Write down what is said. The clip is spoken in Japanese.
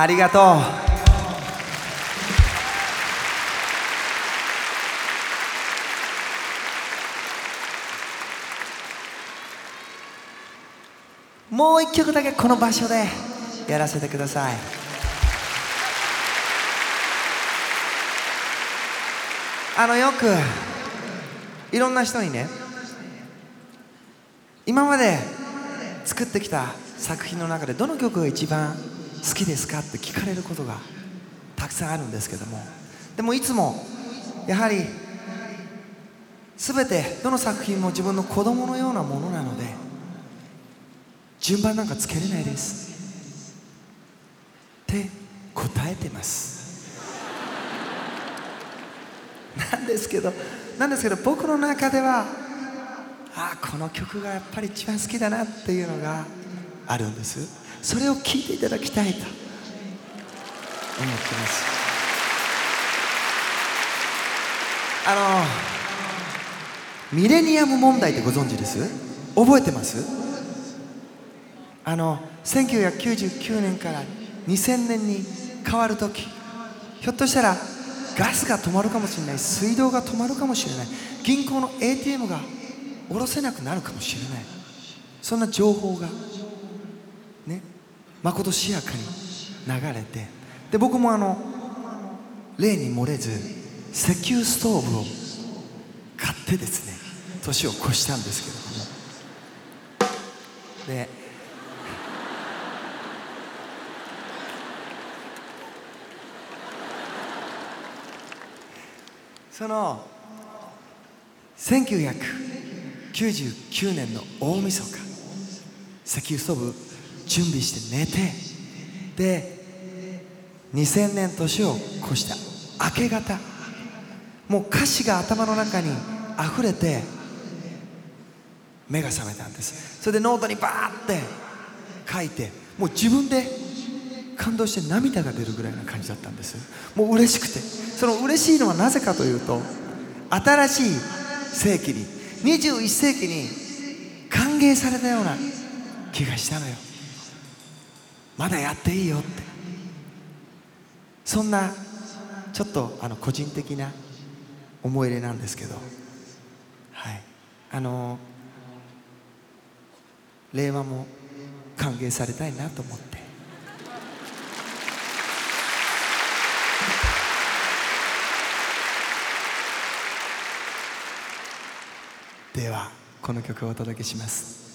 ありがとう。もう一曲だけこの場所でやらせてください。あのよくいろんな人にね今まで作ってきた作品の中でどの曲が一番好きですか？って聞かれることがたくさんあるんですけども。でもいつもやはり全てどの作品も自分の子供のようなものなので順番なんかつけれないです。って答えてます。なんですけどなんですけど僕の中ではああこの曲がやっぱり一番好きだなっていうのがあるんです。それを聴いていただきたいと思ってます。あのミレニアム問題ってご存知です？覚えてます？あの1999年から2000年に変わる時ひょっとしたらガスが止まるかもしれない水道が止まるかもしれない銀行の ATM が下ろせなくなるかもしれない。そんな情報がねまことしやかに流れて。で僕もあの例に漏れず石油ストーブを買ってですね年を越したんですけども。でその1999年の大晦日石油ストーブ準備して寝てで2000年年を越した明け方もう歌詞が頭の中に溢れて目が覚めたんです。それでノートにバーって書いてもう自分で感動して涙が出るぐらいな感じだったんです。もう嬉しくて。その嬉しいのはなぜかというと新しい世紀に21世紀に歓迎されたような気がしたのよ。まだやっていいよって。そんなちょっとあの個人的な思い入れなんですけど。はい。あの令和も歓迎されたいなと思って。ではこの曲をお届けします。